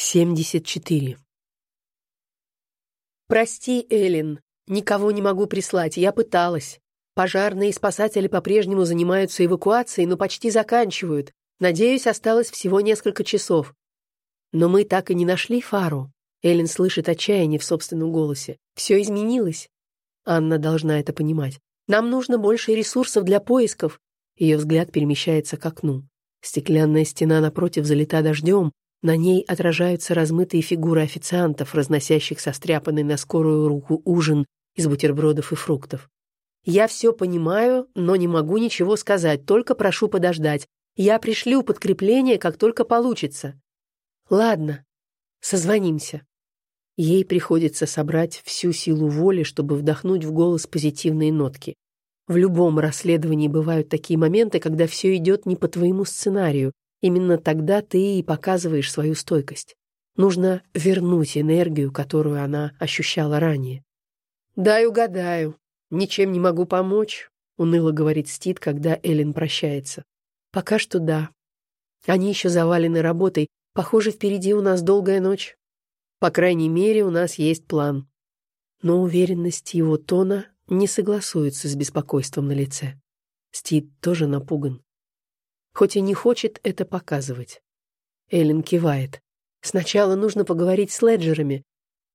74. «Прости, Эллен, никого не могу прислать, я пыталась. Пожарные и спасатели по-прежнему занимаются эвакуацией, но почти заканчивают. Надеюсь, осталось всего несколько часов. Но мы так и не нашли фару». Эллен слышит отчаяние в собственном голосе. «Все изменилось». Анна должна это понимать. «Нам нужно больше ресурсов для поисков». Ее взгляд перемещается к окну. Стеклянная стена напротив залита дождем, на ней отражаются размытые фигуры официантов, разносящих состряпанный на скорую руку ужин из бутербродов и фруктов. «Я все понимаю, но не могу ничего сказать, только прошу подождать. Я пришлю подкрепление, как только получится». «Ладно, созвонимся». Ей приходится собрать всю силу воли, чтобы вдохнуть в голос позитивные нотки. В любом расследовании бывают такие моменты, когда все идет не по твоему сценарию, Именно тогда ты и показываешь свою стойкость. Нужно вернуть энергию, которую она ощущала ранее. «Дай угадаю. Ничем не могу помочь», — уныло говорит Стит, когда Эллен прощается. «Пока что да. Они еще завалены работой. Похоже, впереди у нас долгая ночь. По крайней мере, у нас есть план». Но уверенность его тона не согласуется с беспокойством на лице. Стит тоже напуган хоть и не хочет это показывать. Эллен кивает. Сначала нужно поговорить с леджерами,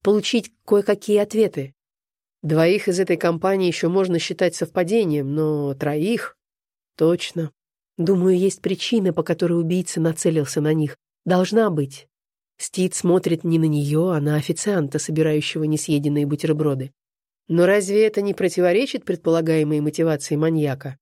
получить кое-какие ответы. Двоих из этой компании еще можно считать совпадением, но троих... Точно. Думаю, есть причина, по которой убийца нацелился на них. Должна быть. Стит смотрит не на нее, а на официанта, собирающего несъеденные бутерброды. Но разве это не противоречит предполагаемой мотивации маньяка?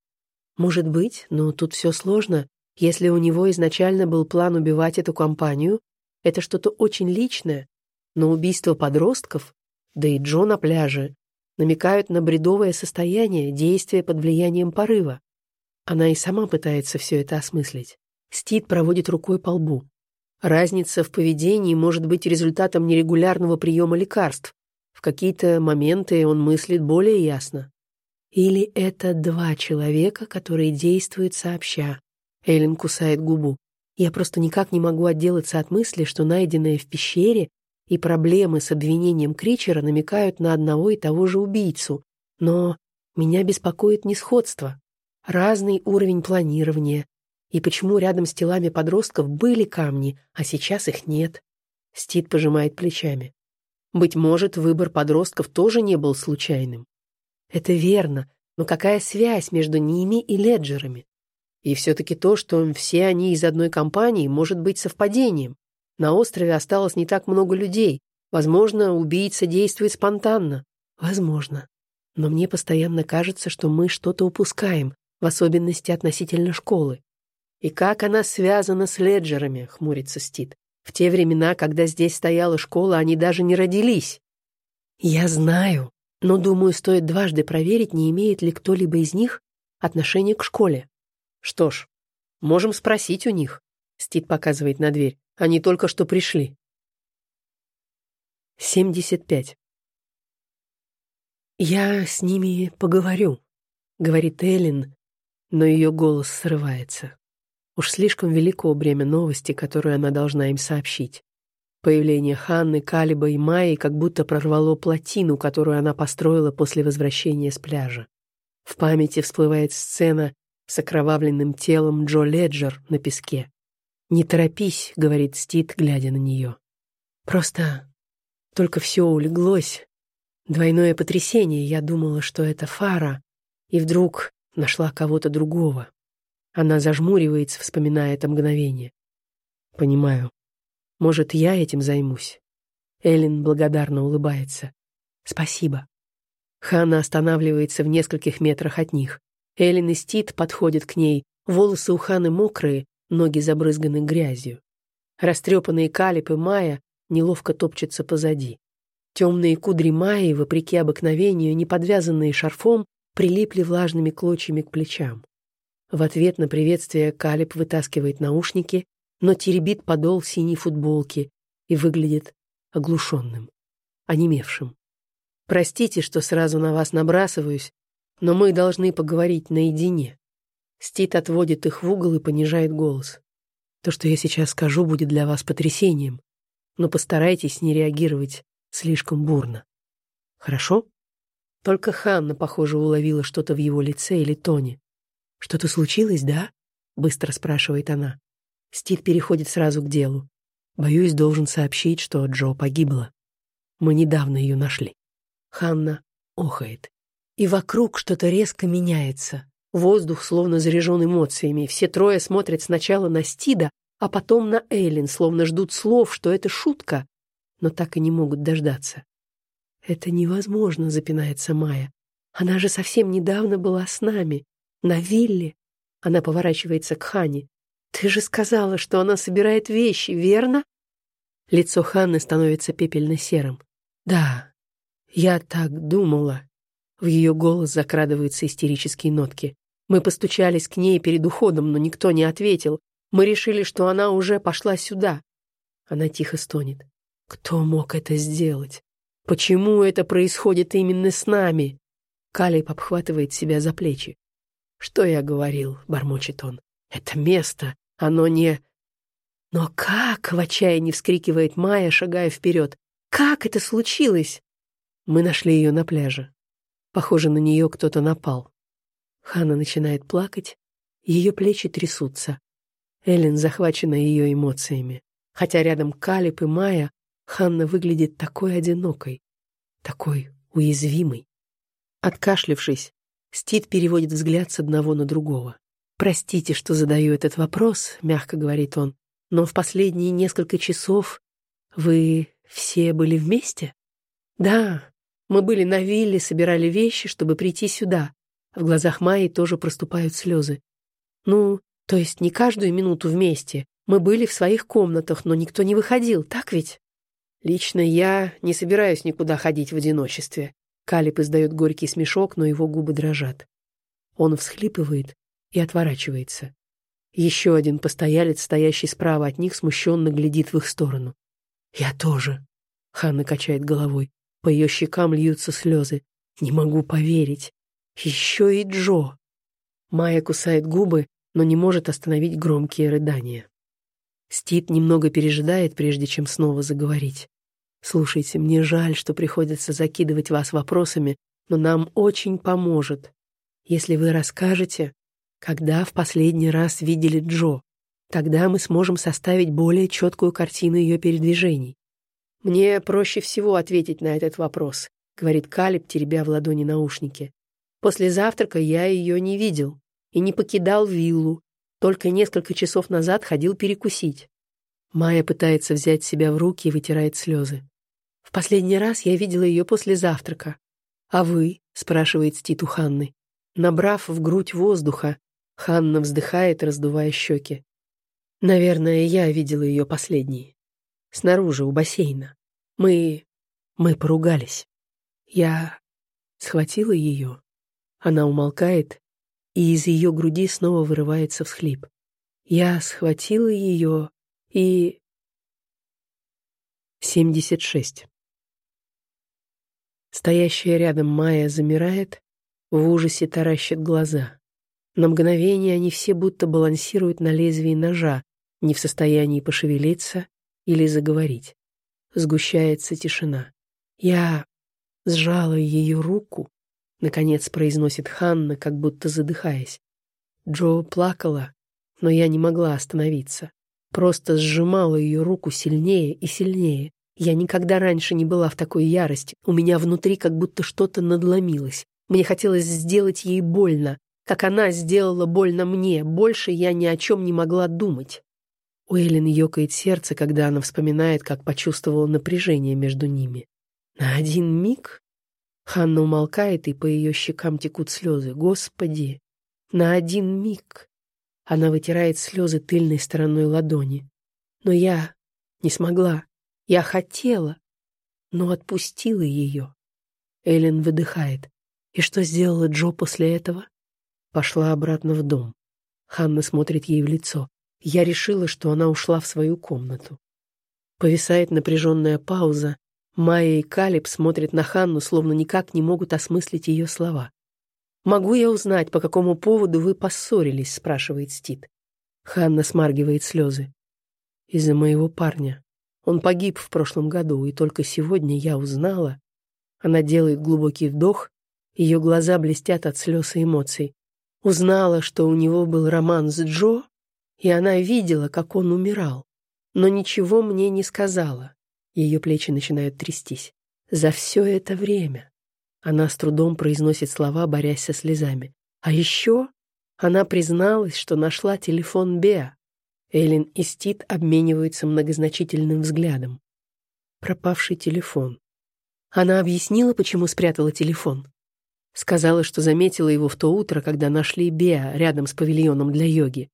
Может быть, но тут все сложно. Если у него изначально был план убивать эту компанию, это что-то очень личное. Но убийство подростков, да и Джо на пляже, намекают на бредовое состояние, действия под влиянием порыва. Она и сама пытается все это осмыслить. Стит проводит рукой по лбу. Разница в поведении может быть результатом нерегулярного приема лекарств. В какие-то моменты он мыслит более ясно. Или это два человека, которые действуют сообща. Эллен кусает губу. Я просто никак не могу отделаться от мысли, что найденное в пещере и проблемы с обвинением Кричера намекают на одного и того же убийцу. Но меня беспокоит несходство. Разный уровень планирования. И почему рядом с телами подростков были камни, а сейчас их нет? Стит пожимает плечами. Быть может, выбор подростков тоже не был случайным. Это верно, но какая связь между ними и леджерами? И все-таки то, что все они из одной компании, может быть совпадением. На острове осталось не так много людей. Возможно, убийца действует спонтанно. Возможно. Но мне постоянно кажется, что мы что-то упускаем, в особенности относительно школы. И как она связана с леджерами, хмурится Стит. В те времена, когда здесь стояла школа, они даже не родились. Я знаю, но, думаю, стоит дважды проверить, не имеет ли кто-либо из них отношения к школе. Что ж, можем спросить у них. Стит показывает на дверь. Они только что пришли. 75. «Я с ними поговорю», — говорит Эллен, но ее голос срывается. Уж слишком велико бремя новости, которую она должна им сообщить. Появление Ханны, Калиба и Майи как будто прорвало плотину, которую она построила после возвращения с пляжа. В памяти всплывает сцена с окровавленным телом Джо Леджер на песке. «Не торопись», — говорит Стит, глядя на нее. «Просто только все улеглось. Двойное потрясение, я думала, что это Фара, и вдруг нашла кого-то другого». Она зажмуривается, вспоминая это мгновение. «Понимаю. Может, я этим займусь?» Эллен благодарно улыбается. «Спасибо». Ханна останавливается в нескольких метрах от них. Эллен и Стит подходят к ней, волосы у Ханы мокрые, ноги забрызганы грязью. Растрепанные калипы Майя неловко топчутся позади. Темные кудри Майи, вопреки обыкновению, не подвязанные шарфом, прилипли влажными клочьями к плечам. В ответ на приветствие Калип вытаскивает наушники но теребит подол синей футболки и выглядит оглушенным, онемевшим. «Простите, что сразу на вас набрасываюсь, но мы должны поговорить наедине». Стит отводит их в угол и понижает голос. «То, что я сейчас скажу, будет для вас потрясением. но постарайтесь не реагировать слишком бурно. Хорошо? Только Ханна, похоже, уловила что-то в его лице или тоне. «Что-то случилось, да?» — быстро спрашивает она. Стит переходит сразу к делу. «Боюсь, должен сообщить, что Джо погибла. Мы недавно ее нашли». Ханна охает. И вокруг что-то резко меняется. Воздух словно заряжен эмоциями. Все трое смотрят сначала на Стида, а потом на Эйлин, словно ждут слов, что это шутка, но так и не могут дождаться. «Это невозможно», — запинается Майя. «Она же совсем недавно была с нами, на вилле». Она поворачивается к Хане. «Ты же сказала, что она собирает вещи, верно?» Лицо Ханны становится пепельно-серым. «Да, я так думала». В ее голос закрадываются истерические нотки. Мы постучались к ней перед уходом, но никто не ответил. Мы решили, что она уже пошла сюда. Она тихо стонет. Кто мог это сделать? Почему это происходит именно с нами? Калиб обхватывает себя за плечи. Что я говорил, бормочет он. Это место, оно не... Но как? В отчаянии вскрикивает Майя, шагая вперед. Как это случилось? Мы нашли ее на пляже. Похоже, на нее кто-то напал. Хана начинает плакать, ее плечи трясутся. Эллен захвачена ее эмоциями. Хотя рядом Калиб и Майя, Ханна выглядит такой одинокой, такой уязвимой. Откашлившись, Стит переводит взгляд с одного на другого. «Простите, что задаю этот вопрос», — мягко говорит он, «но в последние несколько часов вы все были вместе?» «Да, мы были на вилле, собирали вещи, чтобы прийти сюда». В глазах Майи тоже проступают слезы. «Ну, то есть не каждую минуту вместе. Мы были в своих комнатах, но никто не выходил, так ведь?» Лично я не собираюсь никуда ходить в одиночестве. Калиб издает горький смешок, но его губы дрожат. Он всхлипывает и отворачивается. Еще один постоялец, стоящий справа от них, смущенно глядит в их сторону. «Я тоже», — Ханна качает головой. По ее щекам льются слезы. «Не могу поверить. Еще и Джо». Майя кусает губы, но не может остановить громкие рыдания. Стит немного пережидает, прежде чем снова заговорить. «Слушайте, мне жаль, что приходится закидывать вас вопросами, но нам очень поможет, если вы расскажете, когда в последний раз видели Джо. Тогда мы сможем составить более четкую картину ее передвижений. «Мне проще всего ответить на этот вопрос», — говорит Калиб, теребя в ладони наушники. «После завтрака я ее не видел и не покидал виллу, только несколько часов назад ходил перекусить. Майя пытается взять себя в руки и вытирает слезы. В последний раз я видела ее после завтрака. «А вы?» — спрашивает Стит у Ханны. Набрав в грудь воздуха, Ханна вздыхает, раздувая щеки. «Наверное, я видела ее последней. Снаружи, у бассейна. Мы... мы поругались. Я схватила ее. Она умолкает, и из ее груди снова вырывается всхлип. Я схватила ее и... 76. Стоящая рядом Майя замирает, в ужасе таращит глаза. На мгновение они все будто балансируют на лезвии ножа, не в состоянии пошевелиться или заговорить. Сгущается тишина. Я сжала ее руку, Наконец произносит Ханна, как будто задыхаясь. Джо плакала, но я не могла остановиться. Просто сжимала ее руку сильнее и сильнее. Я никогда раньше не была в такой ярости. У меня внутри как будто что-то надломилось. Мне хотелось сделать ей больно, как она сделала больно мне. Больше я ни о чем не могла думать. У Эллен ёкает сердце, когда она вспоминает, как почувствовала напряжение между ними. На один миг Ханна умолкает, и по ее щекам текут слезы. Господи! На один миг! Она вытирает слезы тыльной стороной ладони. Но я не смогла. Я хотела, но отпустила ее. Эллен выдыхает. И что сделала Джо после этого? Пошла обратно в дом. Ханна смотрит ей в лицо. Я решила, что она ушла в свою комнату. Повисает напряженная пауза, Майя и Калиб смотрят на Ханну, словно никак не могут осмыслить ее слова. «Могу я узнать, по какому поводу вы поссорились?» — спрашивает Стит. Ханна смаргивает слезы. «Из-за моего парня. Он погиб в прошлом году, и только сегодня я узнала. Она делает глубокий вдох, ее глаза блестят от слез и эмоций. Узнала, что у него был роман с Джо, и она видела, как он умирал, но ничего мне не сказала. Ее плечи начинают трястись. За все это время. Она с трудом произносит слова, борясь со слезами. А еще она призналась, что нашла телефон Беа. Эллен и Стит обмениваются многозначительным взглядом. Пропавший телефон. Она объяснила, почему спрятала телефон. Сказала, что заметила его в то утро, когда нашли Беа рядом с павильоном для йоги.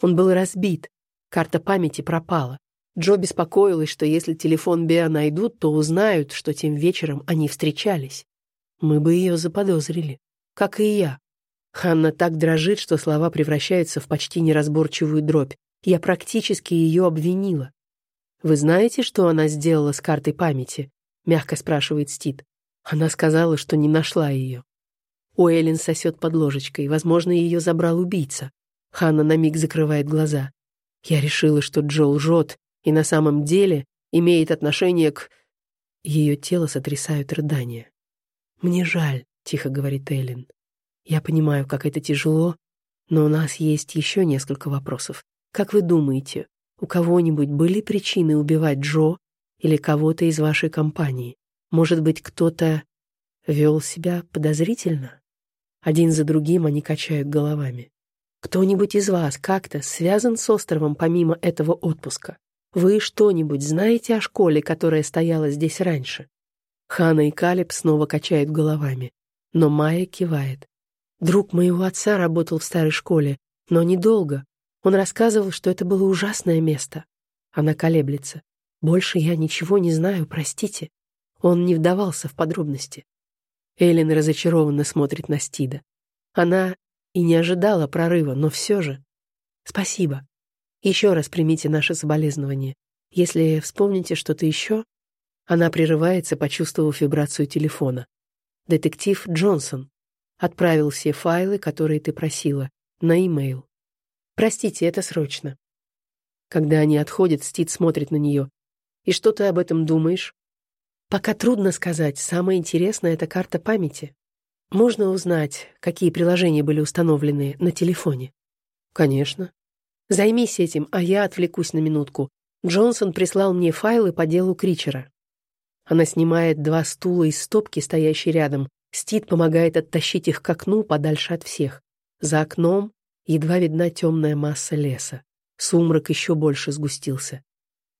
Он был разбит, карта памяти пропала. Джо беспокоилась, что если телефон Беа найдут, то узнают, что тем вечером они встречались. Мы бы ее заподозрили, как и я. Ханна так дрожит, что слова превращаются в почти неразборчивую дробь. Я практически ее обвинила. «Вы знаете, что она сделала с картой памяти?» — мягко спрашивает Стит. Она сказала, что не нашла ее. У Эллен сосет под ложечкой. Возможно, ее забрал убийца. Ханна на миг закрывает глаза. Я решила, что Джо лжет, и на самом деле имеет отношение к... Ее тело сотрясают рыдания. «Мне жаль», — тихо говорит Эллен. «Я понимаю, как это тяжело, но у нас есть еще несколько вопросов. Как вы думаете, у кого-нибудь были причины убивать Джо или кого-то из вашей компании? Может быть, кто-то вел себя подозрительно?» Один за другим они качают головами. «Кто-нибудь из вас как-то связан с островом помимо этого отпуска? Вы что-нибудь знаете о школе, которая стояла здесь раньше?» Хана и Калиб снова качают головами, но Майя кивает. Друг моего отца работал в старой школе, но недолго. Он рассказывал, что это было ужасное место. Она колеблется. Больше я ничего не знаю, простите. Он не вдавался в подробности. Эллен разочарованно смотрит на Стида. Она и не ожидала прорыва, но все же. Спасибо. Еще раз примите наше соболезнование. Если вспомните что-то еще, она прерывается, почувствовав вибрацию телефона. «Детектив Джонсон. Отправил все файлы, которые ты просила, на e-mail. Простите, это срочно». Когда они отходят, Стит смотрит на нее. «И что ты об этом думаешь?» «Пока трудно сказать. Самое интересное — это карта памяти. Можно узнать, какие приложения были установлены на телефоне?» «Конечно». «Займись этим, а я отвлекусь на минутку. Джонсон прислал мне файлы по делу Кричера. Она снимает два стула из стопки, стоящей рядом. Стит помогает оттащить их к окну подальше от всех. За окном едва видна темная масса леса. Сумрак еще больше сгустился.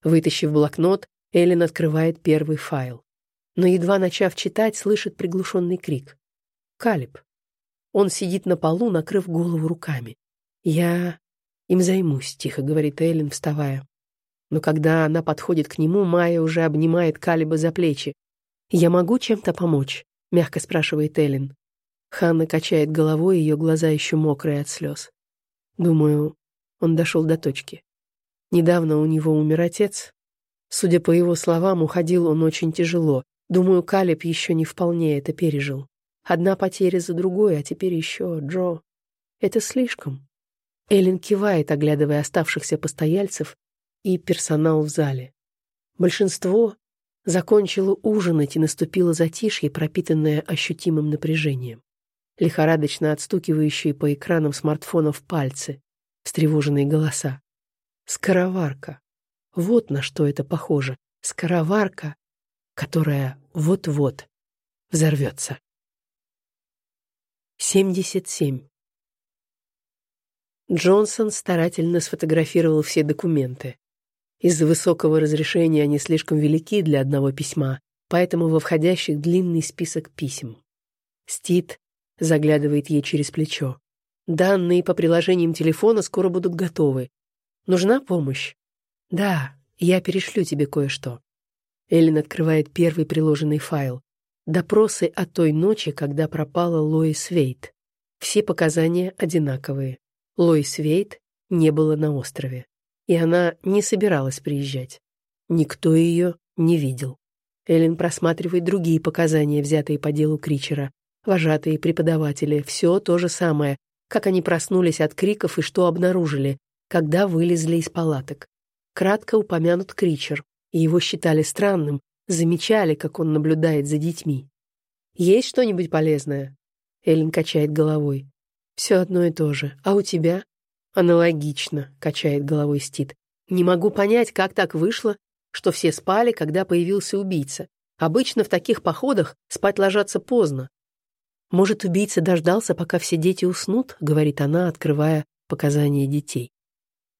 Вытащив блокнот, Эллен открывает первый файл. Но едва начав читать, слышит приглушенный крик. Калиб. Он сидит на полу, накрыв голову руками. «Я им займусь», — тихо говорит Эллен, вставая но когда она подходит к нему, Майя уже обнимает Калиба за плечи. «Я могу чем-то помочь?» — мягко спрашивает Эллен. Ханна качает головой, ее глаза еще мокрые от слез. Думаю, он дошел до точки. Недавно у него умер отец. Судя по его словам, уходил он очень тяжело. Думаю, Калиб еще не вполне это пережил. Одна потеря за другой, а теперь еще Джо. Это слишком. Эллен кивает, оглядывая оставшихся постояльцев, и персонал в зале. Большинство закончило ужинать и наступило затишье, пропитанное ощутимым напряжением. Лихорадочно отстукивающие по экранам смартфонов пальцы, встревоженные голоса. Скороварка. Вот на что это похоже. Скороварка, которая вот-вот взорвется. 77. Джонсон старательно сфотографировал все документы. Из-за высокого разрешения они слишком велики для одного письма, поэтому во входящих длинный список писем. Стит заглядывает ей через плечо. Данные по приложениям телефона скоро будут готовы. Нужна помощь? Да, я перешлю тебе кое-что. Эллен открывает первый приложенный файл. Допросы о той ночи, когда пропала Лоис Вейт. Все показания одинаковые. Лоис Вейт не было на острове и она не собиралась приезжать. Никто ее не видел. Эллен просматривает другие показания, взятые по делу Кричера. Вожатые, преподаватели, все то же самое, как они проснулись от криков и что обнаружили, когда вылезли из палаток. Кратко упомянут Кричер. и его считали странным, замечали, как он наблюдает за детьми. «Есть что-нибудь полезное?» Эллен качает головой. «Все одно и то же. А у тебя?» «Аналогично», — качает головой Стит. «Не могу понять, как так вышло, что все спали, когда появился убийца. Обычно в таких походах спать ложатся поздно. Может, убийца дождался, пока все дети уснут, говорит она, открывая показания детей.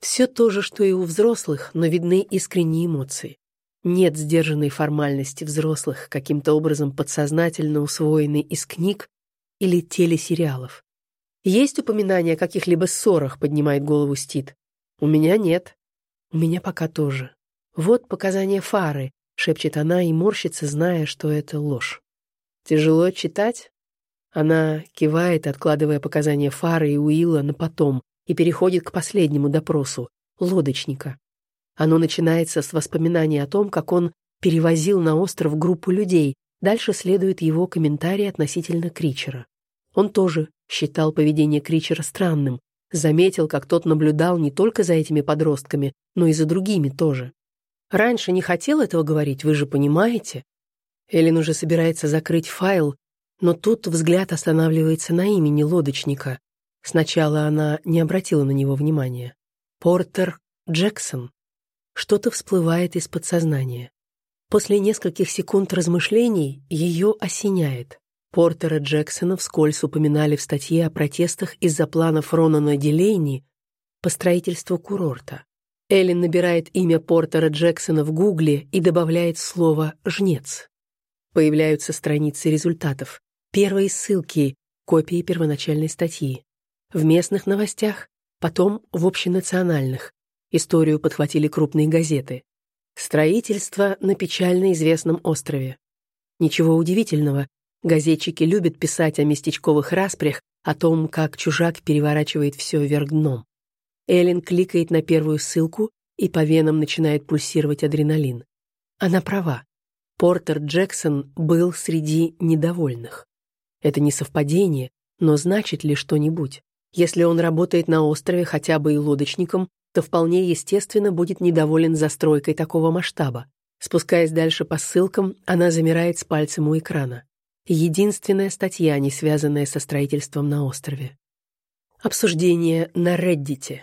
Все то же, что и у взрослых, но видны искренние эмоции. Нет сдержанной формальности взрослых, каким-то образом подсознательно усвоенной из книг или телесериалов. Есть упоминания о каких-либо ссорах, поднимает голову Стит. У меня нет. У меня пока тоже. Вот показания Фары, шепчет она и морщится, зная, что это ложь. Тяжело читать? Она кивает, откладывая показания Фары и Уилла на потом, и переходит к последнему допросу — лодочника. Оно начинается с воспоминаний о том, как он перевозил на остров группу людей, дальше следует его комментарий относительно Кричера. Он тоже считал поведение Кричера странным, заметил, как тот наблюдал не только за этими подростками, но и за другими тоже. Раньше не хотел этого говорить, вы же понимаете. Эллен уже собирается закрыть файл, но тут взгляд останавливается на имени лодочника. Сначала она не обратила на него внимания. Портер Джексон. Что-то всплывает из подсознания. После нескольких секунд размышлений ее осеняет. Портера Джексона вскользь упоминали в статье о протестах из-за планов Ронана Дилейни по строительству курорта. Эллен набирает имя Портера Джексона в Гугле и добавляет слово «жнец». Появляются страницы результатов. Первые ссылки — копии первоначальной статьи. В местных новостях, потом в общенациональных. Историю подхватили крупные газеты. Строительство на печально известном острове. Ничего удивительного, газетчики любят писать о местечковых распрях, о том, как чужак переворачивает все вверх дном. Эллен кликает на первую ссылку, и по венам начинает пульсировать адреналин. Она права. Портер Джексон был среди недовольных. Это не совпадение, но значит ли что-нибудь? Если он работает на острове хотя бы и лодочником, то вполне естественно будет недоволен застройкой такого масштаба. Спускаясь дальше по ссылкам, она замирает с пальцем у экрана. Единственная статья, не связанная со строительством на острове. Обсуждение на Реддите.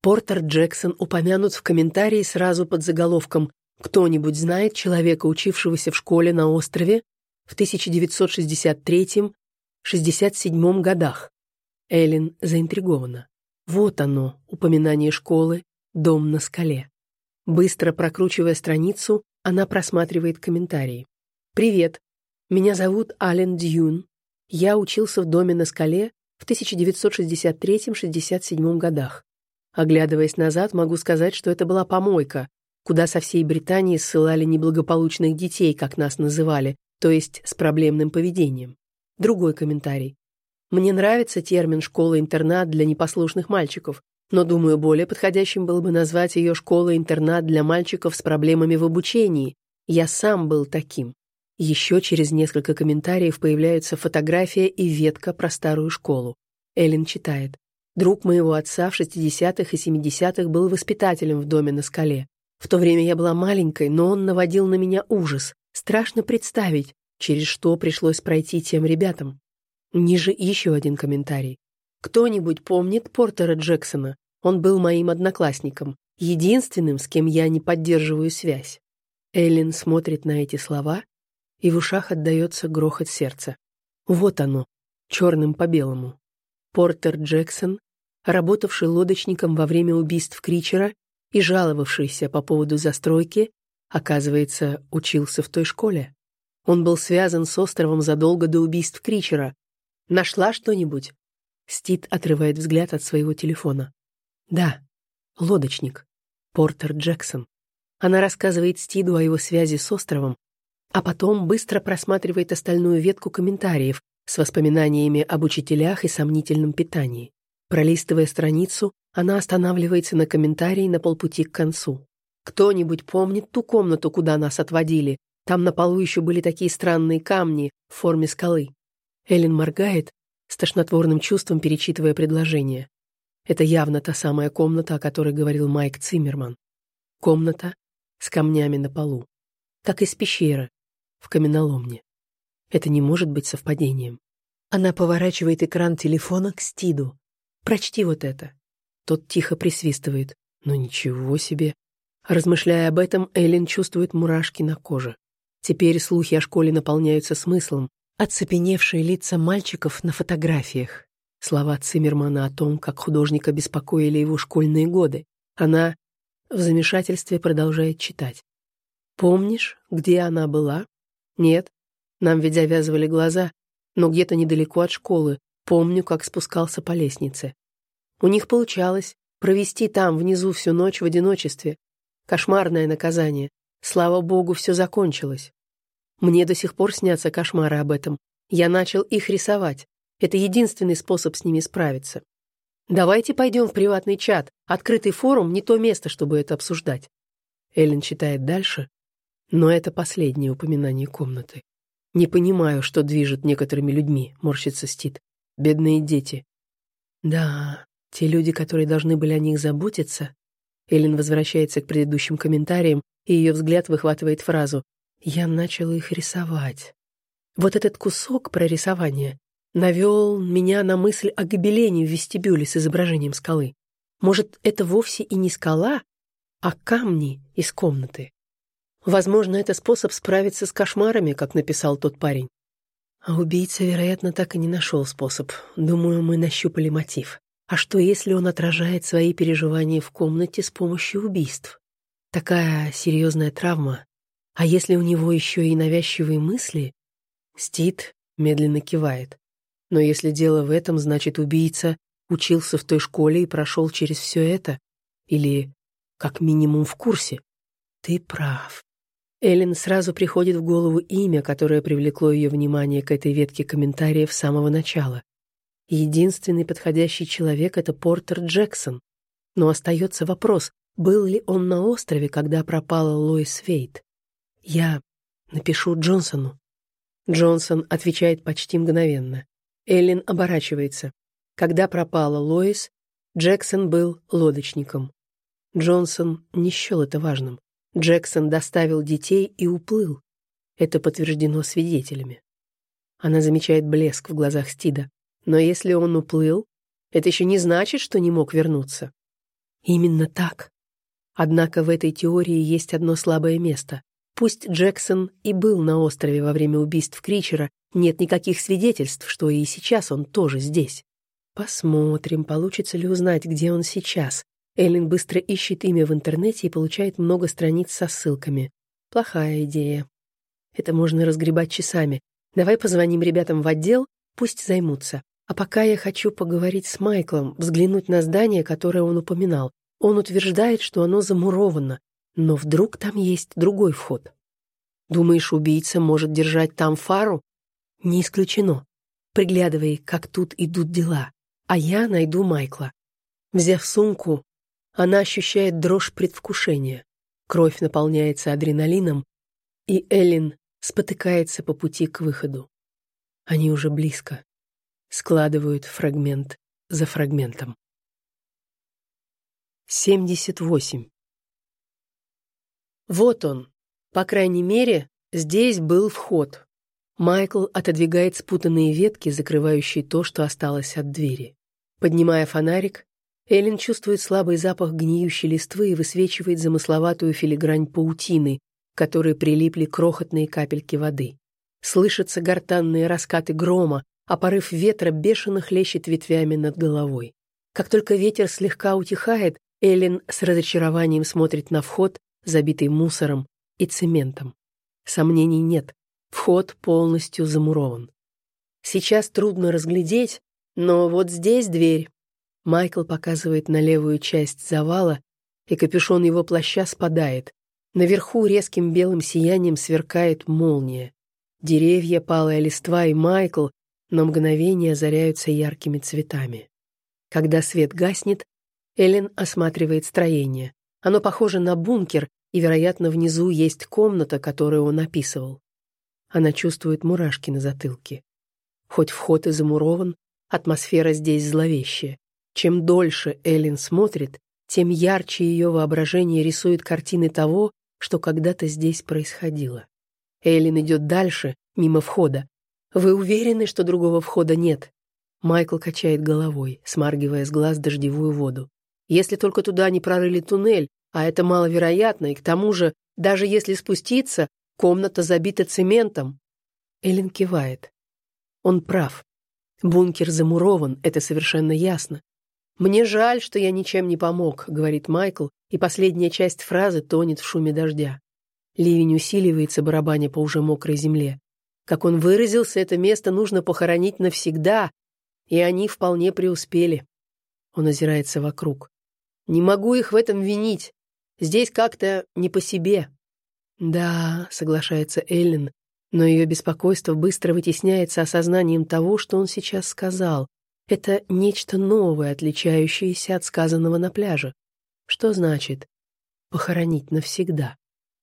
Портер Джексон упомянут в комментарии сразу под заголовком «Кто-нибудь знает человека, учившегося в школе на острове в 1963-67 годах?» Эллен заинтригована. Вот оно, упоминание школы, дом на скале. Быстро прокручивая страницу, она просматривает комментарии. «Привет, меня зовут Ален Дьюн. Я учился в доме на скале в 1963-67 годах. Оглядываясь назад, могу сказать, что это была помойка, куда со всей Британии ссылали неблагополучных детей, как нас называли, то есть с проблемным поведением. Другой комментарий. Мне нравится термин «школа-интернат» для непослушных мальчиков, но, думаю, более подходящим было бы назвать ее «школа-интернат для мальчиков с проблемами в обучении». Я сам был таким. Еще через несколько комментариев появляются фотография и ветка про старую школу. Эллен читает. Друг моего отца в 60-х и 70-х был воспитателем в доме на скале. В то время я была маленькой, но он наводил на меня ужас. Страшно представить, через что пришлось пройти тем ребятам. Ниже еще один комментарий. Кто-нибудь помнит Портера Джексона? Он был моим одноклассником, единственным, с кем я не поддерживаю связь. Эллен смотрит на эти слова, и в ушах отдается грохот сердца. Вот оно, черным по белому. Портер Джексон работавший лодочником во время убийств Кричера и жаловавшийся по поводу застройки, оказывается, учился в той школе. Он был связан с островом задолго до убийств Кричера. Нашла что-нибудь? Стит отрывает взгляд от своего телефона. Да, лодочник. Портер Джексон. Она рассказывает Стиду о его связи с островом, а потом быстро просматривает остальную ветку комментариев с воспоминаниями об учителях и сомнительном питании. Пролистывая страницу, она останавливается на комментарии на полпути к концу. «Кто-нибудь помнит ту комнату, куда нас отводили? Там на полу еще были такие странные камни в форме скалы». Эллен моргает, с тошнотворным чувством перечитывая предложение. Это явно та самая комната, о которой говорил Майк Циммерман. Комната, с камнями на полу, как из пещеры в каменоломне. Это не может быть совпадением. Она поворачивает экран телефона к Стиду. «Прочти вот это». Тот тихо присвистывает. «Ну ничего себе». Размышляя об этом, Эллен чувствует мурашки на коже. Теперь слухи о школе наполняются смыслом. Оцепеневшие лица мальчиков на фотографиях. Слова Циммермана о том, как художника беспокоили его школьные годы. Она в замешательстве продолжает читать. «Помнишь, где она была?» «Нет. Нам ведь завязывали глаза, но где-то недалеко от школы. Помню, как спускался по лестнице. У них получалось провести там внизу всю ночь в одиночестве. Кошмарное наказание. Слава богу, все закончилось. Мне до сих пор снятся кошмары об этом. Я начал их рисовать. Это единственный способ с ними справиться. Давайте пойдем в приватный чат. Открытый форум — не то место, чтобы это обсуждать. Эллен читает дальше, но это последнее упоминание комнаты. Не понимаю, что движет некоторыми людьми, морщится Стит. Бедные дети. Да, те люди, которые должны были о них заботиться. Эллен возвращается к предыдущим комментариям, и ее взгляд выхватывает фразу «Я начала их рисовать». Вот этот кусок про рисование навел меня на мысль о гобелене в вестибюле с изображением скалы. Может, это вовсе и не скала, а камни из комнаты. Возможно, это способ справиться с кошмарами, как написал тот парень. А убийца, вероятно, так и не нашел способ. Думаю, мы нащупали мотив. А что, если он отражает свои переживания в комнате с помощью убийств? Такая серьезная травма. А если у него еще и навязчивые мысли? Стит медленно кивает. Но если дело в этом, значит, убийца учился в той школе и прошел через все это. Или, как минимум, в курсе. Ты прав. Эллен сразу приходит в голову имя, которое привлекло ее внимание к этой ветке комментариев с самого начала. Единственный подходящий человек — это Портер Джексон. Но остается вопрос, был ли он на острове, когда пропала Лоис Вейт. Я напишу Джонсону. Джонсон отвечает почти мгновенно. Эллен оборачивается. Когда пропала Лоис, Джексон был лодочником. Джонсон не счел это важным. Джексон доставил детей и уплыл. Это подтверждено свидетелями. Она замечает блеск в глазах Стида. Но если он уплыл, это еще не значит, что не мог вернуться. Именно так. Однако в этой теории есть одно слабое место. Пусть Джексон и был на острове во время убийств Кричера, нет никаких свидетельств, что и сейчас он тоже здесь. Посмотрим, получится ли узнать, где он сейчас, Эллен быстро ищет имя в интернете и получает много страниц со ссылками. Плохая идея. Это можно разгребать часами. Давай позвоним ребятам в отдел, пусть займутся. А пока я хочу поговорить с Майклом, взглянуть на здание, которое он упоминал. Он утверждает, что оно замуровано, но вдруг там есть другой вход. Думаешь, убийца может держать там фару? Не исключено. Приглядывай, как тут идут дела. А я найду Майкла. Взяв сумку, она ощущает дрожь предвкушения. Кровь наполняется адреналином, и Эллен спотыкается по пути к выходу. Они уже близко. Складывают фрагмент за фрагментом. 78. Вот он. По крайней мере, здесь был вход. Майкл отодвигает спутанные ветки, закрывающие то, что осталось от двери. Поднимая фонарик, Эллен чувствует слабый запах гниющей листвы и высвечивает замысловатую филигрань паутины, к которой прилипли крохотные капельки воды. Слышатся гортанные раскаты грома, а порыв ветра бешено хлещет ветвями над головой. Как только ветер слегка утихает, Эллен с разочарованием смотрит на вход, забитый мусором и цементом. Сомнений нет, вход полностью замурован. Сейчас трудно разглядеть, но вот здесь дверь, Майкл показывает на левую часть завала, и капюшон его плаща спадает. Наверху резким белым сиянием сверкает молния. Деревья, палая листва и Майкл на мгновение озаряются яркими цветами. Когда свет гаснет, Эллен осматривает строение. Оно похоже на бункер, и, вероятно, внизу есть комната, которую он описывал. Она чувствует мурашки на затылке. Хоть вход и замурован, атмосфера здесь зловещая. Чем дольше Эллен смотрит, тем ярче ее воображение рисует картины того, что когда-то здесь происходило. Эйлин идет дальше, мимо входа. «Вы уверены, что другого входа нет?» Майкл качает головой, смаргивая с глаз дождевую воду. «Если только туда не прорыли туннель, а это маловероятно, и к тому же, даже если спуститься, комната забита цементом». Эллен кивает. Он прав. Бункер замурован, это совершенно ясно. «Мне жаль, что я ничем не помог», — говорит Майкл, и последняя часть фразы тонет в шуме дождя. Ливень усиливается, барабаня по уже мокрой земле. Как он выразился, это место нужно похоронить навсегда, и они вполне преуспели. Он озирается вокруг. Не могу их в этом винить. Здесь как-то не по себе. Да, соглашается Эллен, но ее беспокойство быстро вытесняется осознанием того, что он сейчас сказал. Это нечто новое, отличающееся от сказанного на пляже. Что значит «похоронить навсегда»?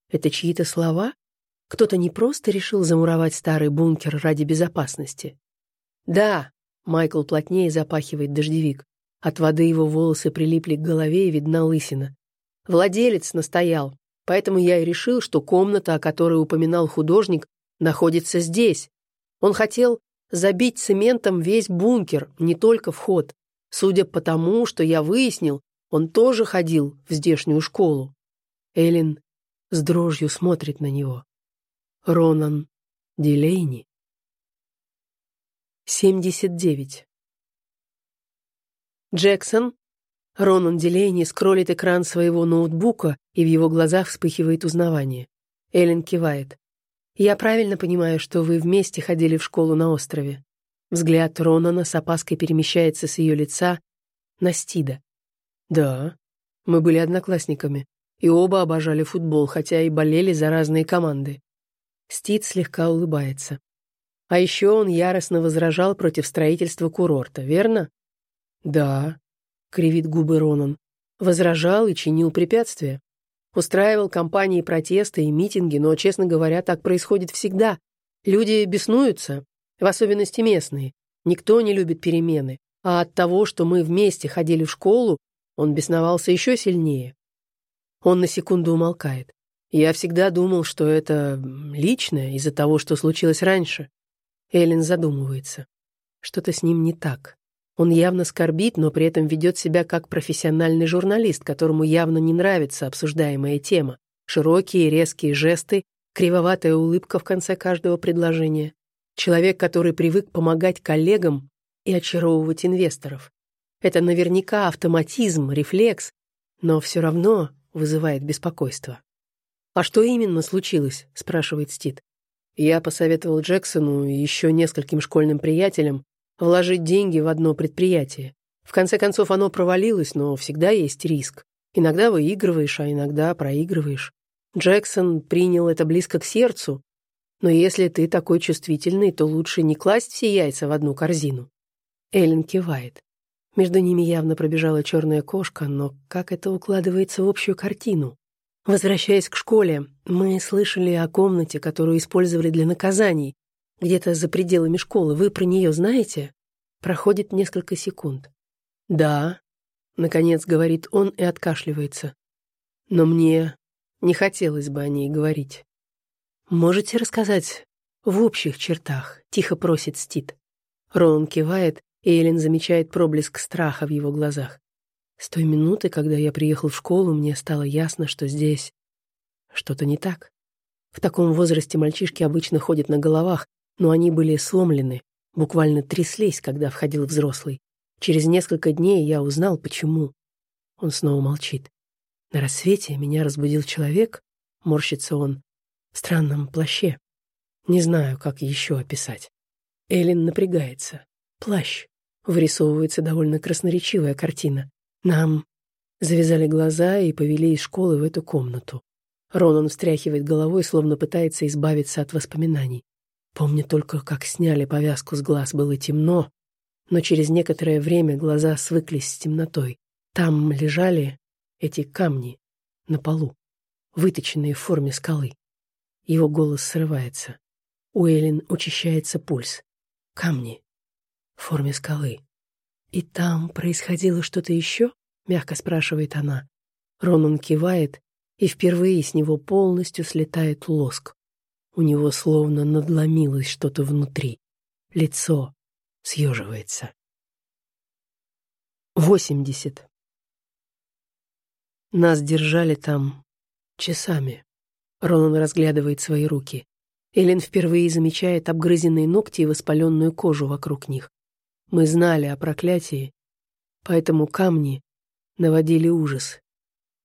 Это чьи-то слова? Кто-то не просто решил замуровать старый бункер ради безопасности? Да, Майкл плотнее запахивает дождевик. От воды его волосы прилипли к голове и видна лысина. Владелец настоял, поэтому я и решил, что комната, о которой упоминал художник, находится здесь. Он хотел забить цементом весь бункер, не только вход. Судя по тому, что я выяснил, он тоже ходил в здешнюю школу. Эллен с дрожью смотрит на него. Ронан Дилейни. 79. Джексон. Ронан Дилейни скроллит экран своего ноутбука, и в его глазах вспыхивает узнавание. Эллен кивает. «Я правильно понимаю, что вы вместе ходили в школу на острове?» Взгляд Ронана с опаской перемещается с ее лица на Стида. «Да, мы были одноклассниками, и оба обожали футбол, хотя и болели за разные команды». Стид слегка улыбается. А еще он яростно возражал против строительства курорта, верно? «Да», — кривит губы Ронан. «Возражал и чинил препятствия. Устраивал кампании протеста и митинги, но, честно говоря, так происходит всегда. Люди беснуются, в особенности местные. Никто не любит перемены. А от того, что мы вместе ходили в школу, он бесновался еще сильнее. Он на секунду умолкает. Я всегда думал, что это личное из-за того, что случилось раньше. Эллен задумывается. Что-то с ним не так. Он явно скорбит, но при этом ведет себя как профессиональный журналист, которому явно не нравится обсуждаемая тема. Широкие резкие жесты, кривоватая улыбка в конце каждого предложения. Человек, который привык помогать коллегам и очаровывать инвесторов. Это наверняка автоматизм, рефлекс, но все равно вызывает беспокойство. «А что именно случилось?» — спрашивает Стит. Я посоветовал Джексону и еще нескольким школьным приятелям вложить деньги в одно предприятие. В конце концов, оно провалилось, но всегда есть риск. Иногда выигрываешь, а иногда проигрываешь. Джексон принял это близко к сердцу, но если ты такой чувствительный, то лучше не класть все яйца в одну корзину. Эллен кивает. Между ними явно пробежала черная кошка, но как это укладывается в общую картину? Возвращаясь к школе, мы слышали о комнате, которую использовали для наказаний, где-то за пределами школы. Вы про нее знаете? Проходит несколько секунд. Да, наконец говорит он и откашливается. Но мне не хотелось бы о ней говорить. Можете рассказать в общих чертах? Тихо просит Стит. Рон кивает, и Эллен замечает проблеск страха в его глазах. С той минуты, когда я приехал в школу, мне стало ясно, что здесь что-то не так. В таком возрасте мальчишки обычно ходят на головах, но они были сломлены, буквально тряслись, когда входил взрослый. Через несколько дней я узнал, почему. Он снова молчит. На рассвете меня разбудил человек, морщится он, в странном плаще. Не знаю, как еще описать. Эллен напрягается. Плащ. Вырисовывается довольно красноречивая картина. Нам завязали глаза и повели из школы в эту комнату. Ронан встряхивает головой, словно пытается избавиться от воспоминаний. Помню только, как сняли повязку с глаз, было темно, но через некоторое время глаза свыклись с темнотой. Там лежали эти камни на полу, выточенные в форме скалы. Его голос срывается. У Эллен учащается пульс. Камни в форме скалы. «И там происходило что-то еще?» — мягко спрашивает она. Ронан кивает, и впервые с него полностью слетает лоск. У него словно надломилось что-то внутри. Лицо съеживается. 80. Нас держали там часами. Ронан разглядывает свои руки. Эллен впервые замечает обгрызенные ногти и воспаленную кожу вокруг них. Мы знали о проклятии, поэтому камни наводили ужас.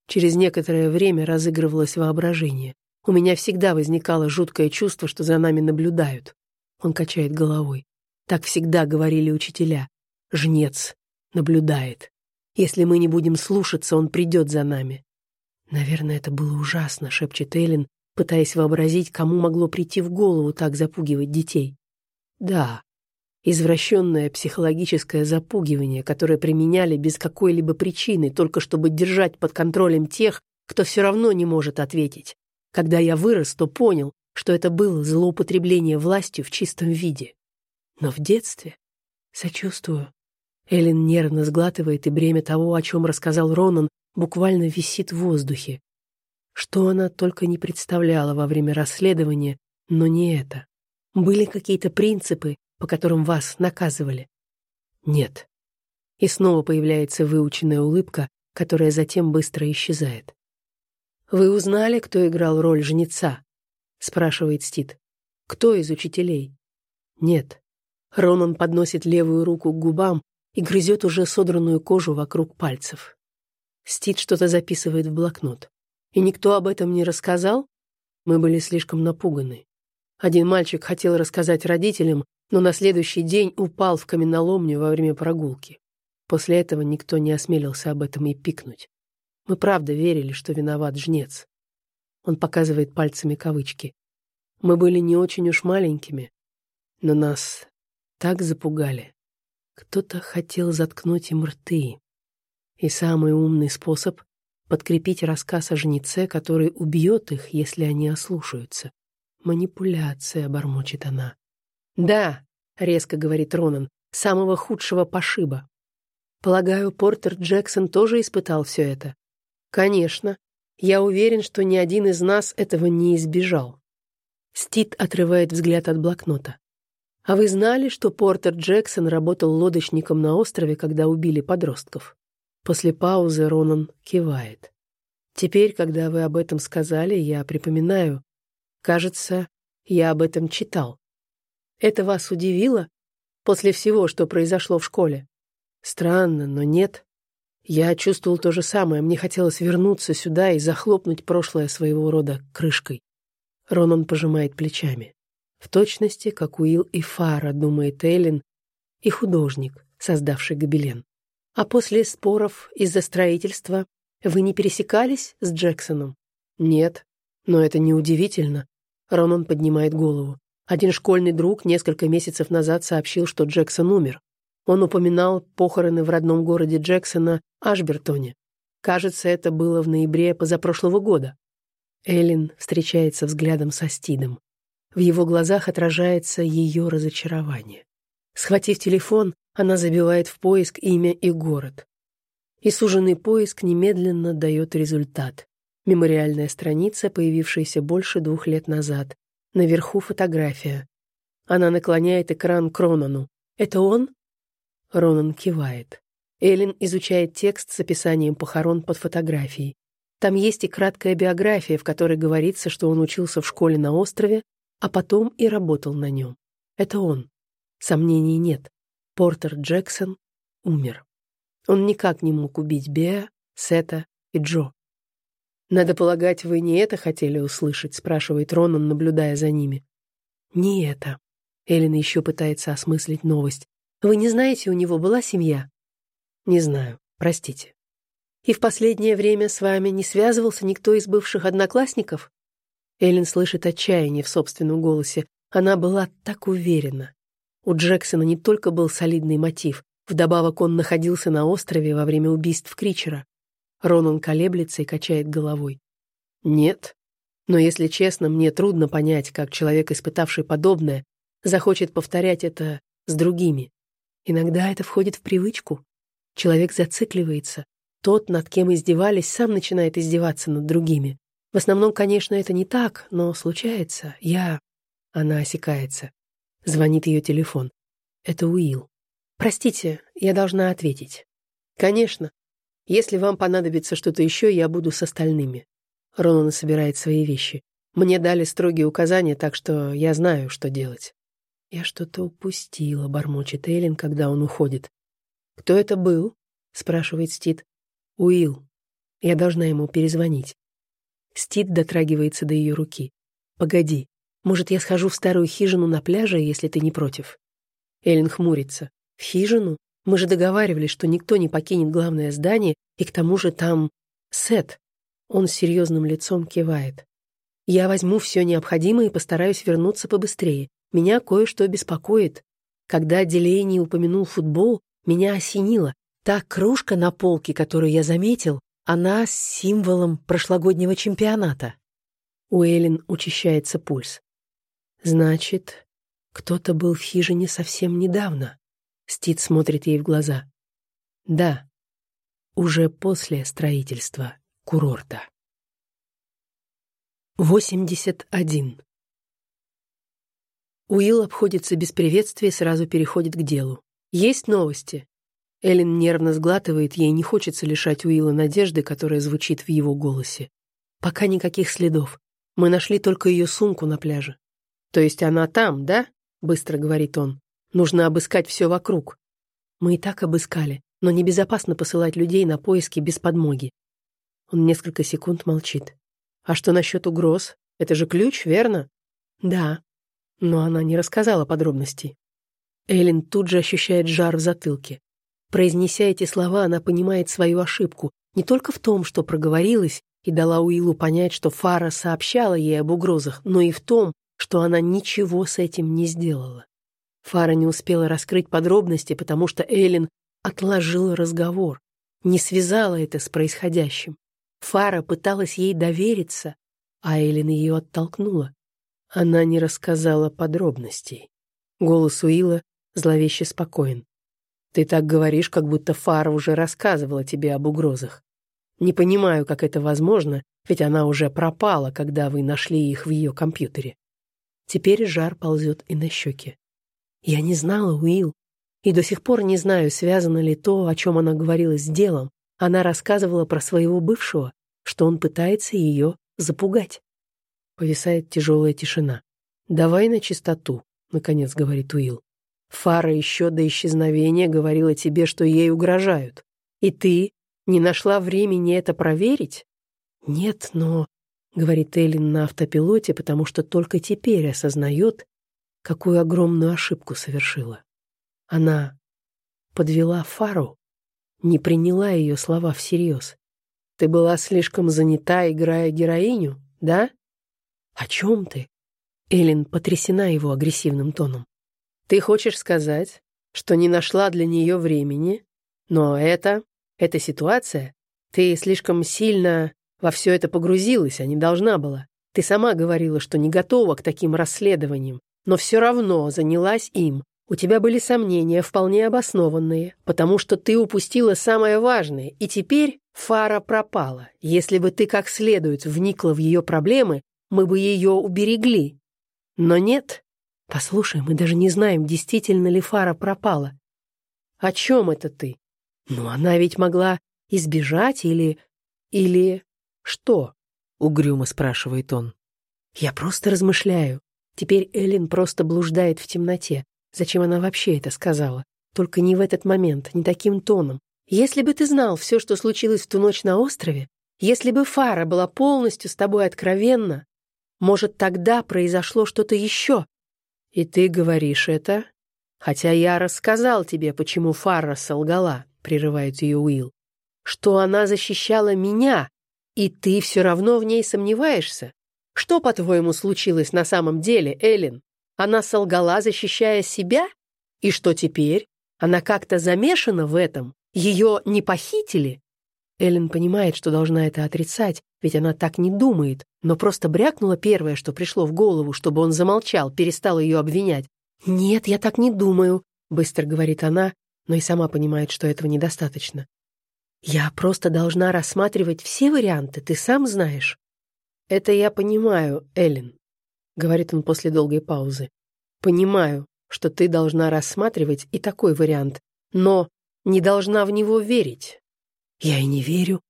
Через некоторое время разыгрывалось воображение. У меня всегда возникало жуткое чувство, что за нами наблюдают. Он качает головой. Так всегда говорили учителя. Жнец наблюдает. Если мы не будем слушаться, он придет за нами. Наверное, это было ужасно, шепчет Эллен, пытаясь вообразить, кому могло прийти в голову так запугивать детей. Да, извращенное психологическое запугивание, которое применяли без какой-либо причины, только чтобы держать под контролем тех, кто все равно не может ответить. Когда я вырос, то понял, что это было злоупотребление властью в чистом виде. Но в детстве... Сочувствую. Эллен нервно сглатывает, и бремя того, о чем рассказал Ронан, буквально висит в воздухе. Что она только не представляла во время расследования, но не это. Были какие-то принципы, по которым вас наказывали? Нет. И снова появляется выученная улыбка, которая затем быстро исчезает. «Вы узнали, кто играл роль жнеца?» — спрашивает Стит. «Кто из учителей?» «Нет». Ронан подносит левую руку к губам и грызет уже содранную кожу вокруг пальцев. Стит что-то записывает в блокнот. «И никто об этом не рассказал?» Мы были слишком напуганы. Один мальчик хотел рассказать родителям, но на следующий день упал в каменоломню во время прогулки. После этого никто не осмелился об этом и пикнуть. Мы правда верили, что виноват жнец. Он показывает пальцами кавычки. Мы были не очень уж маленькими, но нас так запугали. Кто-то хотел заткнуть им рты. И самый умный способ — подкрепить рассказ о жнеце, который убьет их, если они ослушаются. Манипуляция, бормочет она. «Да», — резко говорит Ронан, — «самого худшего пошиба». Полагаю, Портер Джексон тоже испытал все это. Конечно. Я уверен, что ни один из нас этого не избежал. Стит отрывает взгляд от блокнота. А вы знали, что Портер Джексон работал лодочником на острове, когда убили подростков? После паузы Ронан кивает. Теперь, когда вы об этом сказали, я припоминаю. Кажется, я об этом читал. Это вас удивило? После всего, что произошло в школе? Странно, но нет. Я чувствовал то же самое. Мне хотелось вернуться сюда и захлопнуть прошлое своего рода крышкой. Ронан пожимает плечами. В точности, как Уилл и Фара, думает Эллен, и художник, создавший гобелен. А после споров из-за строительства вы не пересекались с Джексоном? Нет. Но это неудивительно. Ронан поднимает голову. Один школьный друг несколько месяцев назад сообщил, что Джексон умер. Он упоминал похороны в родном городе Джексона, Ашбертоне. Кажется, это было в ноябре позапрошлого года. Эллен встречается взглядом со Стидом. В его глазах отражается ее разочарование. Схватив телефон, она забивает в поиск имя и город. И суженный поиск немедленно дает результат. Мемориальная страница, появившаяся больше двух лет назад, Наверху фотография. Она наклоняет экран к Ронану. «Это он?» Ронан кивает. Эллен изучает текст с описанием похорон под фотографией. Там есть и краткая биография, в которой говорится, что он учился в школе на острове, а потом и работал на нем. Это он. Сомнений нет. Портер Джексон умер. Он никак не мог убить Беа, Сета и Джо. «Надо полагать, вы не это хотели услышать?» — спрашивает Ронан, наблюдая за ними. «Не это». Эллен еще пытается осмыслить новость. «Вы не знаете, у него была семья?» «Не знаю. Простите». «И в последнее время с вами не связывался никто из бывших одноклассников?» Эллен слышит отчаяние в собственном голосе. Она была так уверена. У Джексона не только был солидный мотив, вдобавок он находился на острове во время убийств Кричера. Ронан колеблется и качает головой. Нет. Но если честно, мне трудно понять, как человек, испытавший подобное, захочет повторять это с другими. Иногда это входит в привычку. Человек зацикливается. Тот, над кем издевались, сам начинает издеваться над другими. В основном, конечно, это не так, но случается. Я... Она осекается. Звонит ее телефон. Это Уилл. «Простите, я должна ответить». «Конечно. Если вам понадобится что-то еще, я буду с остальными». Ронан собирает свои вещи. «Мне дали строгие указания, так что я знаю, что делать». «Я что-то упустила», — бормочет Эйлин, когда он уходит. «Кто это был?» — спрашивает Стит. «Уилл. Я должна ему перезвонить». Стит дотрагивается до ее руки. «Погоди, может, я схожу в старую хижину на пляже, если ты не против?» Эллен хмурится. «В хижину? Мы же договаривались, что никто не покинет главное здание, и к тому же там... Сет». Он с серьезным лицом кивает. «Я возьму все необходимое и постараюсь вернуться побыстрее. Меня кое-что беспокоит. Когда Делейни упомянул футбол, меня осенило. Та кружка на полке, которую я заметил, она с символом прошлогоднего чемпионата. У Эллен учащается пульс. Значит, кто-то был в хижине совсем недавно. Стит смотрит ей в глаза. Да, уже после строительства курорта. 81. Уилл обходится без приветствия и сразу переходит к делу. Есть новости. Эллен нервно сглатывает, ей не хочется лишать Уилла надежды, которая звучит в его голосе. Пока никаких следов. Мы нашли только ее сумку на пляже. То есть она там, да? Быстро говорит он. Нужно обыскать все вокруг. Мы и так обыскали, но небезопасно посылать людей на поиски без подмоги. Он несколько секунд молчит. А что насчет угроз? Это же ключ, верно? Да. Но она не рассказала подробностей. Эллен тут же ощущает жар в затылке. Произнеся эти слова, она понимает свою ошибку не только в том, что проговорилась и дала Уиллу понять, что Фара сообщала ей об угрозах, но и в том, что она ничего с этим не сделала. Фара не успела раскрыть подробности, потому что Эллен отложила разговор, не связала это с происходящим. Фара пыталась ей довериться, а Эллен ее оттолкнула. Она не рассказала подробностей. Голос Уилла зловеще спокоен. Ты так говоришь, как будто Фара уже рассказывала тебе об угрозах. Не понимаю, как это возможно, ведь она уже пропала, когда вы нашли их в ее компьютере. Теперь жар ползет и на щеки. Я не знала, Уилл, и до сих пор не знаю, связано ли то, о чем она говорила с делом. Она рассказывала про своего бывшего, что он пытается ее запугать. Повисает тяжелая тишина. «Давай на чистоту», — наконец говорит Уилл. Фара еще до исчезновения говорила тебе, что ей угрожают. И ты не нашла времени это проверить? Нет, но, — говорит Эллен на автопилоте, потому что только теперь осознает, какую огромную ошибку совершила. Она подвела Фару, не приняла ее слова всерьез. Ты была слишком занята, играя героиню, да? О чем ты? Эллен потрясена его агрессивным тоном. Ты хочешь сказать, что не нашла для нее времени, но это, эта ситуация, ты слишком сильно во все это погрузилась, а не должна была. Ты сама говорила, что не готова к таким расследованиям, но все равно занялась им. У тебя были сомнения, вполне обоснованные, потому что ты упустила самое важное, и теперь Фара пропала. Если бы ты как следует вникла в ее проблемы, мы бы ее уберегли. Но нет, «Послушай, мы даже не знаем, действительно ли Фара пропала». «О чем это ты?» «Ну, она ведь могла избежать или... или... что?» — угрюмо спрашивает он. «Я просто размышляю. Теперь Эллен просто блуждает в темноте. Зачем она вообще это сказала? Только не в этот момент, не таким тоном. Если бы ты знал все, что случилось в ту ночь на острове, если бы Фара была полностью с тобой откровенна, может, тогда произошло что-то еще, «И ты говоришь это? Хотя я рассказал тебе, почему Фарра солгала», — прерывает ее Уилл, «что она защищала меня, и ты все равно в ней сомневаешься. Что, по-твоему, случилось на самом деле, Эллен? Она солгала, защищая себя? И что теперь? Она как-то замешана в этом? Ее не похитили?» Эллен понимает, что должна это отрицать, ведь она так не думает, но просто брякнула первое, что пришло в голову, чтобы он замолчал, перестал ее обвинять. «Нет, я так не думаю», — быстро говорит она, но и сама понимает, что этого недостаточно. Я просто должна рассматривать все варианты, ты сам знаешь. Это я понимаю, Эллен, говорит он после долгой паузы. Понимаю, что ты должна рассматривать и такой вариант, но не должна в него верить. Я и не верю.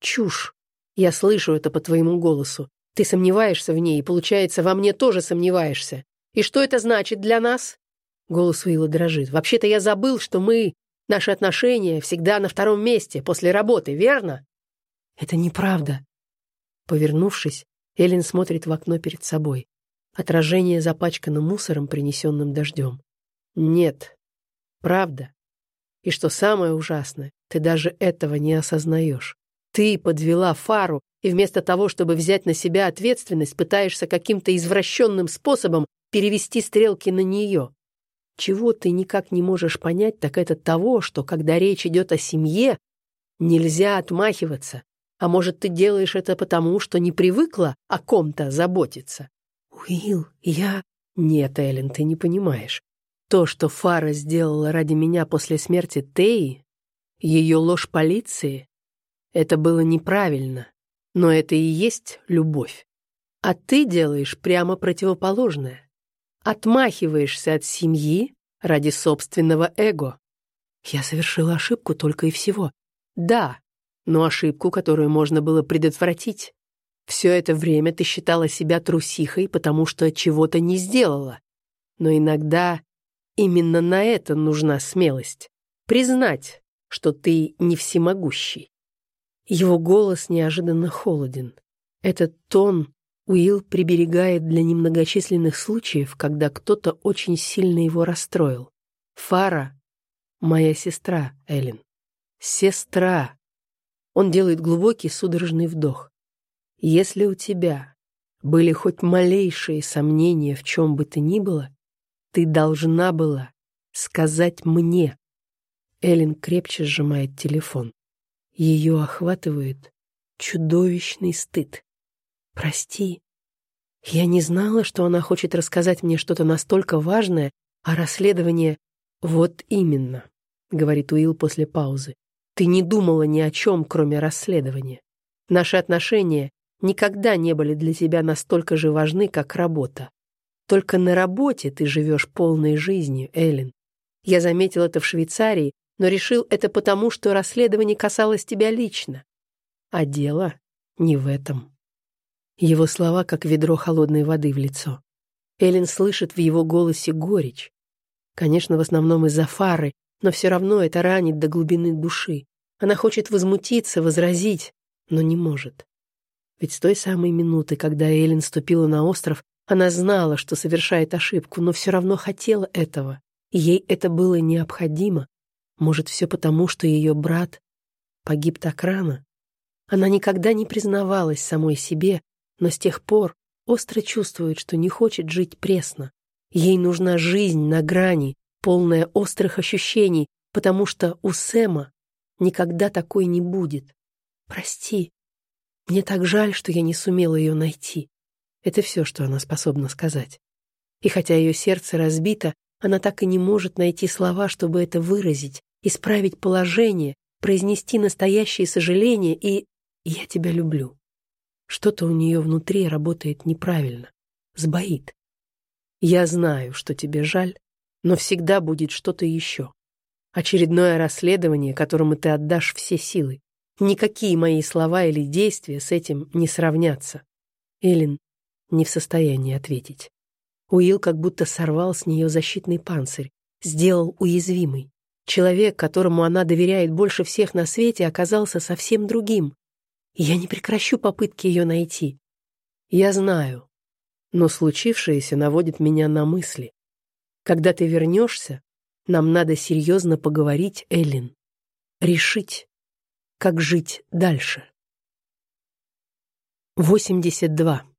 Чушь. Я слышу это по твоему голосу. Ты сомневаешься в ней, и, получается, во мне тоже сомневаешься. И что это значит для нас? Голос Уилла дрожит. Вообще-то я забыл, что мы, наши отношения, всегда на втором месте, после работы, верно? Это неправда. Повернувшись, Эллен смотрит в окно перед собой. Отражение запачкано мусором, принесенным дождем. Нет, правда. И что самое ужасное, ты даже этого не осознаешь. Ты подвела Фару, и вместо того, чтобы взять на себя ответственность, пытаешься каким-то извращенным способом перевести стрелки на нее. Чего ты никак не можешь понять, так это того, что, когда речь идет о семье, нельзя отмахиваться. А может, ты делаешь это потому, что не привыкла о ком-то заботиться? Уилл, я... Нет, Эллен, ты не понимаешь. То, что Фара сделала ради меня после смерти Теи, ее ложь полиции, это было неправильно, но это и есть любовь. А ты делаешь прямо противоположное. Отмахиваешься от семьи ради собственного эго. Я совершила ошибку только и всего. Да, но ошибку, которую можно было предотвратить. Все это время ты считала себя трусихой, потому что чего-то не сделала. Но иногда именно на это нужна смелость. Признать, что ты не всемогущий. Его голос неожиданно холоден. Этот тон Уилл приберегает для немногочисленных случаев, когда кто-то очень сильно его расстроил. Фара — моя сестра, Эллен. Сестра. Он делает глубокий судорожный вдох. Если у тебя были хоть малейшие сомнения в чем бы то ни было, ты должна была сказать мне. Эллен крепче сжимает телефон. Ее охватывает чудовищный стыд. «Прости. Я не знала, что она хочет рассказать мне что-то настолько важное, а расследование...» «Вот именно», — говорит Уилл после паузы. «Ты не думала ни о чем, кроме расследования. Наши отношения никогда не были для тебя настолько же важны, как работа. Только на работе ты живешь полной жизнью, Эллен. Я заметил это в Швейцарии, но решил это потому, что расследование касалось тебя лично. А дело не в этом. Его слова как ведро холодной воды в лицо. Эллен слышит в его голосе горечь. Конечно, в основном из-за фары, но все равно это ранит до глубины души. Она хочет возмутиться, возразить, но не может. Ведь с той самой минуты, когда Эллен ступила на остров, она знала, что совершает ошибку, но все равно хотела этого. Ей это было необходимо, может, все потому, что ее брат погиб так рано? Она никогда не признавалась самой себе, но с тех пор остро чувствует, что не хочет жить пресно. Ей нужна жизнь на грани, полная острых ощущений, потому что у Сэма никогда такой не будет. Прости. Мне так жаль, что я не сумела ее найти. Это все, что она способна сказать. И хотя ее сердце разбито, она так и не может найти слова, чтобы это выразить, исправить положение, произнести настоящее сожаление и «я тебя люблю». Что-то у нее внутри работает неправильно, сбоит. Я знаю, что тебе жаль, но всегда будет что-то еще. Очередное расследование, которому ты отдашь все силы. Никакие мои слова или действия с этим не сравнятся. Эллен не в состоянии ответить. Уилл как будто сорвал с нее защитный панцирь, сделал уязвимый. Человек, которому она доверяет больше всех на свете, оказался совсем другим. Я не прекращу попытки ее найти. Я знаю, но случившееся наводит меня на мысли. Когда ты вернешься, нам надо серьезно поговорить, Эллен. Решить, как жить дальше. 82.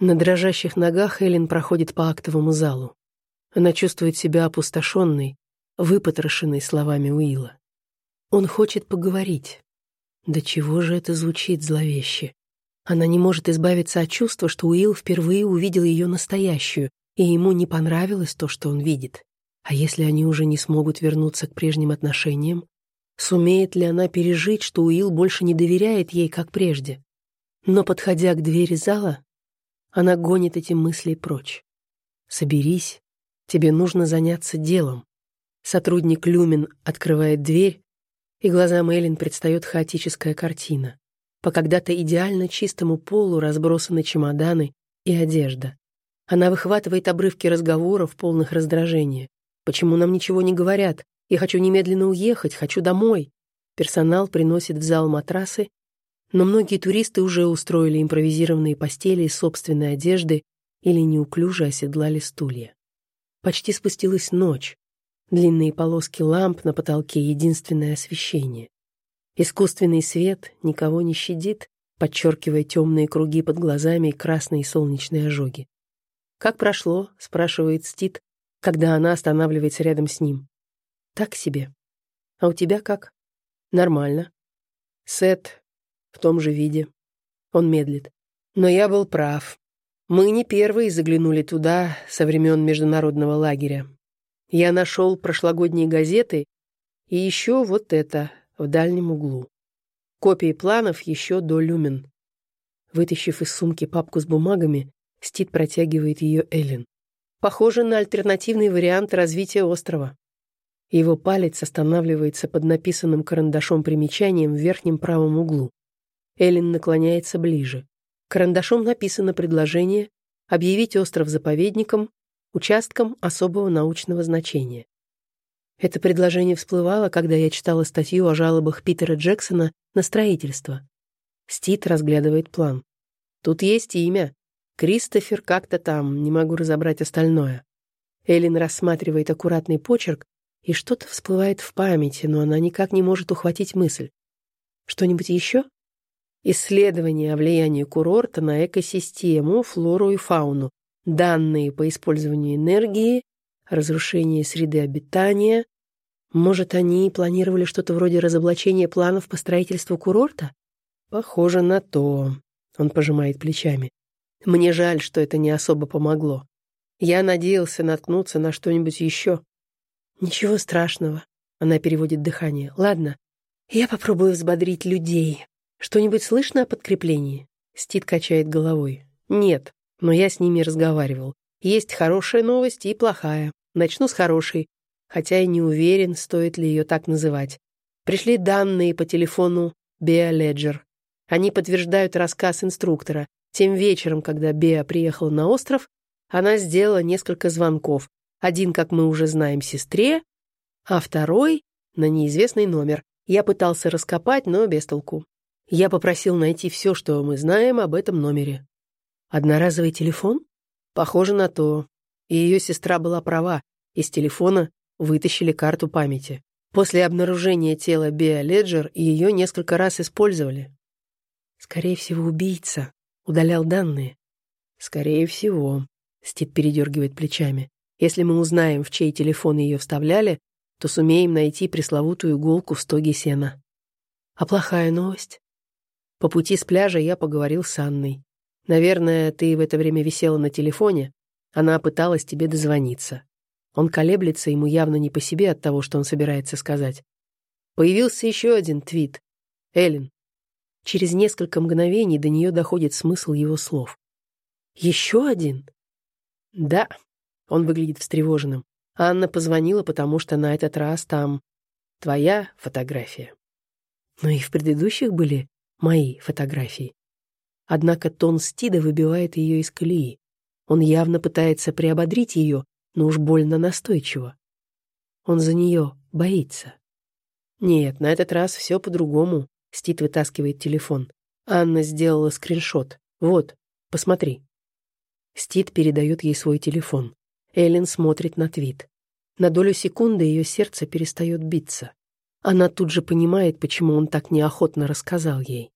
На дрожащих ногах Эллен проходит по актовому залу. Она чувствует себя опустошенной, выпотрошенной словами Уилла. Он хочет поговорить. Да чего же это звучит зловеще? Она не может избавиться от чувства, что Уилл впервые увидел ее настоящую, и ему не понравилось то, что он видит. А если они уже не смогут вернуться к прежним отношениям? Сумеет ли она пережить, что Уилл больше не доверяет ей, как прежде? Но, подходя к двери зала, она гонит эти мысли прочь. «Соберись, тебе нужно заняться делом». Сотрудник Люмин открывает дверь, и глазам Эллен предстает хаотическая картина. По когда-то идеально чистому полу разбросаны чемоданы и одежда. Она выхватывает обрывки разговоров, полных раздражения. «Почему нам ничего не говорят? Я хочу немедленно уехать, хочу домой». Персонал приносит в зал матрасы, но многие туристы уже устроили импровизированные постели из собственной одежды или неуклюже оседлали стулья. Почти спустилась ночь. Длинные полоски ламп на потолке — единственное освещение. Искусственный свет никого не щадит, подчеркивая темные круги под глазами и красные солнечные ожоги. «Как прошло?» — спрашивает Стит, когда она останавливается рядом с ним. «Так себе. А у тебя как?» «Нормально. Сет в том же виде». Он медлит. «Но я был прав. Мы не первые заглянули туда со времен международного лагеря. Я нашел прошлогодние газеты и еще вот это в дальнем углу. Копии планов еще до люмен. Вытащив из сумки папку с бумагами, Стит протягивает ее Эллен. Похоже на альтернативный вариант развития острова. Его палец останавливается под написанным карандашом примечанием в верхнем правом углу. Эллен наклоняется ближе. Карандашом написано предложение объявить остров заповедником участком особого научного значения. Это предложение всплывало, когда я читала статью о жалобах Питера Джексона на строительство. Стит разглядывает план. Тут есть имя. Кристофер как-то там, не могу разобрать остальное. Эллен рассматривает аккуратный почерк, и что-то всплывает в памяти, но она никак не может ухватить мысль. Что-нибудь еще? Исследование о влиянии курорта на экосистему, флору и фауну, данные по использованию энергии, разрушение среды обитания. Может, они планировали что-то вроде разоблачения планов по строительству курорта? Похоже на то. Он пожимает плечами. Мне жаль, что это не особо помогло. Я надеялся наткнуться на что-нибудь еще. Ничего страшного. Она переводит дыхание. Ладно, я попробую взбодрить людей. Что-нибудь слышно о подкреплении? Стит качает головой. Нет, но я с ними разговаривал. Есть хорошая новость и плохая. Начну с хорошей, хотя и не уверен, стоит ли ее так называть. Пришли данные по телефону Беа Леджер. Они подтверждают рассказ инструктора. Тем вечером, когда Беа приехала на остров, она сделала несколько звонков. Один, как мы уже знаем, сестре, а второй — на неизвестный номер. Я пытался раскопать, но без толку. Я попросил найти все, что мы знаем об этом номере. Одноразовый телефон? Похоже на то. И ее сестра была права. Из телефона вытащили карту памяти. После обнаружения тела Беа Леджер ее несколько раз использовали. Скорее всего, убийца. Удалял данные. Скорее всего. Стит передергивает плечами. Если мы узнаем, в чей телефон ее вставляли, то сумеем найти пресловутую иголку в стоге сена. А плохая новость? По пути с пляжа я поговорил с Анной. Наверное, ты в это время висела на телефоне. Она пыталась тебе дозвониться. Он колеблется, ему явно не по себе от того, что он собирается сказать. Появился еще один твит. Эллен. Через несколько мгновений до нее доходит смысл его слов. Еще один? Да. Он выглядит встревоженным. Анна позвонила, потому что на этот раз там твоя фотография. Но и в предыдущих были мои фотографии. Однако тон Стида выбивает ее из колеи. Он явно пытается приободрить ее, но уж больно настойчиво. Он за нее боится. Нет, на этот раз все по-другому. Стит вытаскивает телефон. Анна сделала скриншот. Вот, посмотри. Стит передает ей свой телефон. Эллен смотрит на твит. На долю секунды ее сердце перестает биться. Она тут же понимает, почему он так неохотно рассказал ей.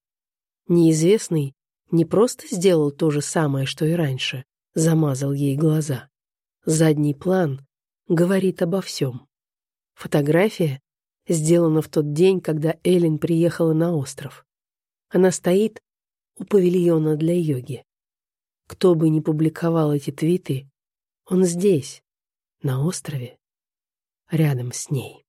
Неизвестный не просто сделал то же самое, что и раньше, замазал ей глаза. Задний план говорит обо всем. Фотография сделана в тот день, когда Эллен приехала на остров. Она стоит у павильона для йоги. Кто бы ни публиковал эти твиты, он здесь, на острове, рядом с ней.